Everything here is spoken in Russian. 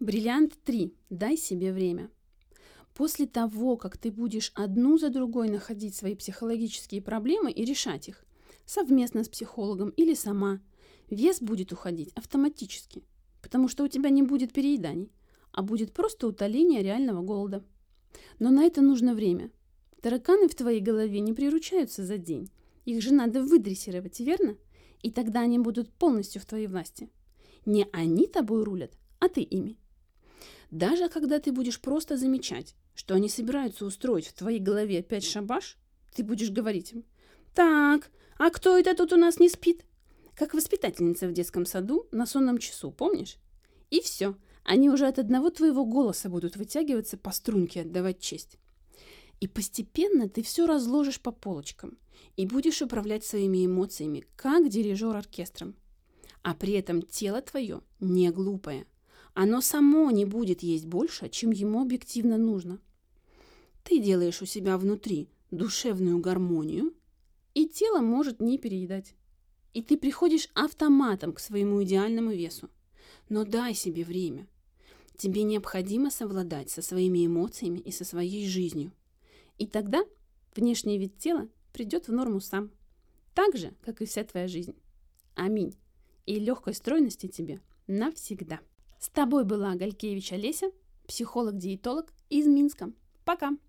Бриллиант 3. Дай себе время. После того, как ты будешь одну за другой находить свои психологические проблемы и решать их, совместно с психологом или сама, вес будет уходить автоматически, потому что у тебя не будет перееданий, а будет просто утоление реального голода. Но на это нужно время. Тараканы в твоей голове не приручаются за день. Их же надо выдрессировать, верно? И тогда они будут полностью в твоей власти. Не они тобой рулят, а ты ими. Даже когда ты будешь просто замечать, что они собираются устроить в твоей голове опять шабаш, ты будешь говорить им, «Так, а кто это тут у нас не спит?» Как воспитательница в детском саду на сонном часу, помнишь? И все, они уже от одного твоего голоса будут вытягиваться по струнке, отдавать честь. И постепенно ты все разложишь по полочкам и будешь управлять своими эмоциями, как дирижер оркестром. А при этом тело твое не глупое. Оно само не будет есть больше, чем ему объективно нужно. Ты делаешь у себя внутри душевную гармонию, и тело может не переедать. И ты приходишь автоматом к своему идеальному весу. Но дай себе время. Тебе необходимо совладать со своими эмоциями и со своей жизнью. И тогда внешний вид тела придет в норму сам. Так же, как и вся твоя жизнь. Аминь. И легкой стройности тебе навсегда. С тобой была Галькевич Олеся, психолог-диетолог из Минска. Пока!